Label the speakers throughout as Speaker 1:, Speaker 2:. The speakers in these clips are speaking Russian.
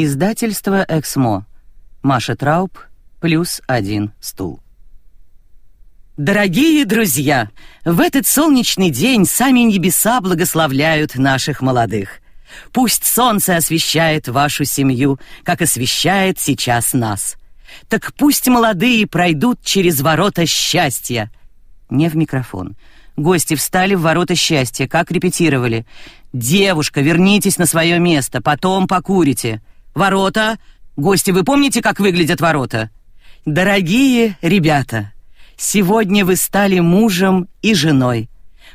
Speaker 1: Издательство «Эксмо». Маша Трауб, плюс один стул. Дорогие друзья, в этот солнечный день сами небеса благословляют наших молодых. Пусть солнце освещает вашу семью, как освещает сейчас нас. Так пусть молодые пройдут через ворота счастья. Не в микрофон. Гости встали в ворота счастья, как репетировали. «Девушка, вернитесь на свое место, потом покурите». Ворота. Гости, вы помните, как выглядят ворота? Дорогие ребята, сегодня вы стали мужем и женой.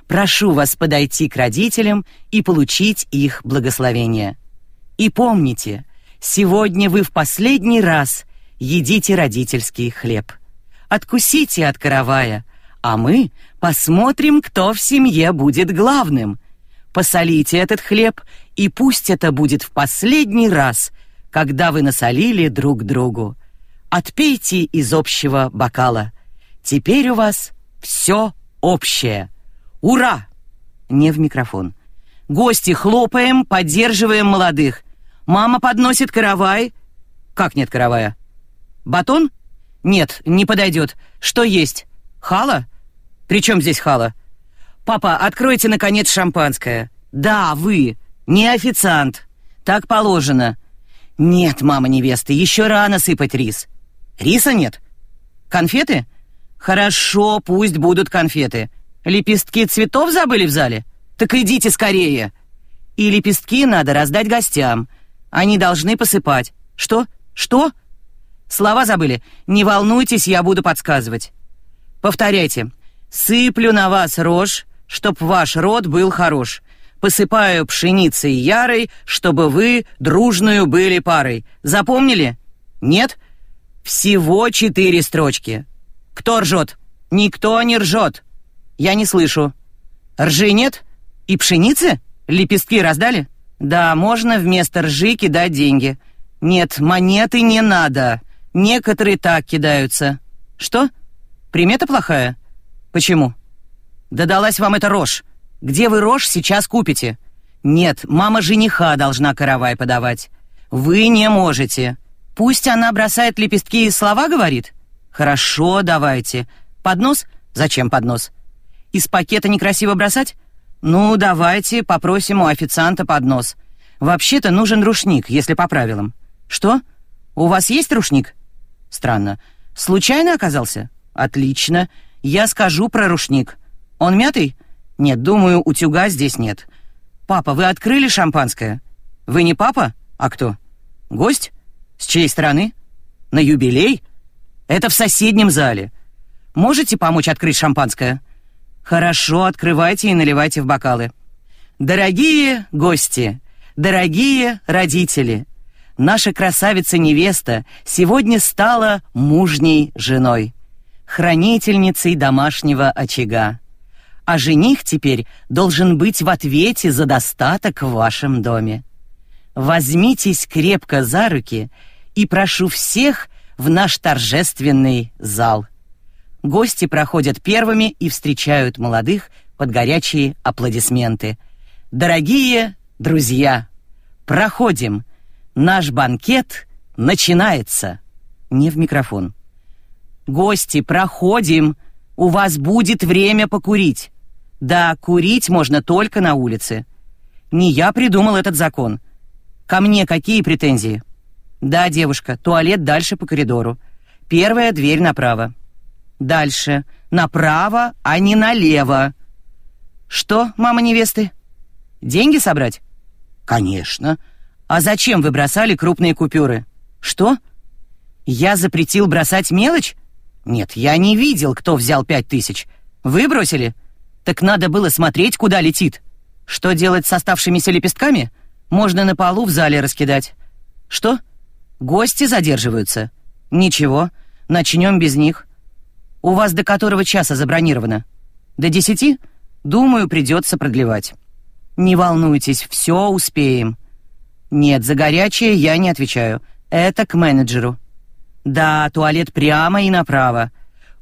Speaker 1: Прошу вас подойти к родителям и получить их благословение. И помните, сегодня вы в последний раз едите родительский хлеб. Откусите от каравая, а мы посмотрим, кто в семье будет главным. Посолите этот хлеб, и пусть это будет в последний раз, когда вы насолили друг другу. Отпейте из общего бокала. Теперь у вас все общее. Ура! Не в микрофон. Гости хлопаем, поддерживаем молодых. Мама подносит каравай. Как нет каравая? Батон? Нет, не подойдет. Что есть? Хала? При чем здесь хала? Папа, откройте наконец шампанское. Да, вы, не официант. Так положено. Нет, мама невесты, еще рано сыпать рис. Риса нет? Конфеты? Хорошо, пусть будут конфеты. Лепестки цветов забыли в зале? Так идите скорее. И лепестки надо раздать гостям. Они должны посыпать. Что? Что? Слова забыли? Не волнуйтесь, я буду подсказывать. Повторяйте. Сыплю на вас рожь, чтоб ваш род был хорош посыпаю пшеницей ярой, чтобы вы дружную были парой. Запомнили? Нет? Всего четыре строчки. Кто ржет? Никто не ржет. Я не слышу. Ржи нет? И пшеницы? Лепестки раздали? Да, можно вместо ржи кидать деньги. Нет, монеты не надо. Некоторые так кидаются. Что? Примета плохая? Почему? Да далась вам эта рожь. Где вы рожь сейчас купите? Нет, мама жениха должна каравай подавать. Вы не можете. Пусть она бросает лепестки и слова говорит. Хорошо, давайте. Поднос? Зачем поднос? Из пакета некрасиво бросать? Ну, давайте попросим у официанта поднос. Вообще-то нужен рушник, если по правилам. Что? У вас есть рушник? Странно. Случайно оказался? Отлично. Я скажу про рушник. Он мятый? Нет, думаю, утюга здесь нет. Папа, вы открыли шампанское? Вы не папа? А кто? Гость? С чьей стороны? На юбилей? Это в соседнем зале. Можете помочь открыть шампанское? Хорошо, открывайте и наливайте в бокалы. Дорогие гости, дорогие родители, наша красавица-невеста сегодня стала мужней женой, хранительницей домашнего очага а жених теперь должен быть в ответе за достаток в вашем доме. Возьмитесь крепко за руки и прошу всех в наш торжественный зал. Гости проходят первыми и встречают молодых под горячие аплодисменты. Дорогие друзья, проходим. Наш банкет начинается. Не в микрофон. Гости, проходим. У вас будет время покурить. Да, курить можно только на улице. Не я придумал этот закон. Ко мне какие претензии? Да, девушка, туалет дальше по коридору. Первая дверь направо. Дальше. Направо, а не налево. Что, мама невесты? Деньги собрать? Конечно. А зачем вы бросали крупные купюры? Что? Я запретил бросать мелочь? Нет, я не видел, кто взял пять тысяч. Вы бросили? Так надо было смотреть, куда летит. Что делать с оставшимися лепестками? Можно на полу в зале раскидать. Что? Гости задерживаются? Ничего, начнем без них. У вас до которого часа забронировано? До десяти? Думаю, придется продлевать. Не волнуйтесь, все успеем. Нет, за горячее я не отвечаю. Это к менеджеру. Да, туалет прямо и направо.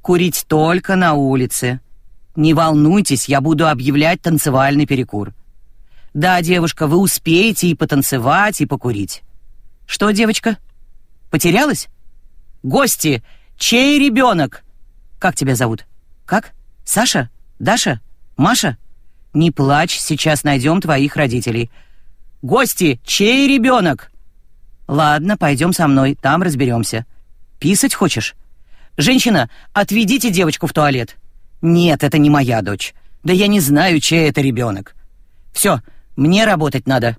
Speaker 1: Курить только на улице. Не волнуйтесь, я буду объявлять танцевальный перекур. Да, девушка, вы успеете и потанцевать, и покурить. Что, девочка? Потерялась? Гости, чей ребенок? Как тебя зовут? Как? Саша? Даша? Маша? Не плачь, сейчас найдем твоих родителей. Гости, чей ребенок? Ладно, пойдем со мной, там разберемся. Писать хочешь? Женщина, отведите девочку в туалет. Нет, это не моя дочь. Да я не знаю, чей это ребенок. Все, мне работать надо.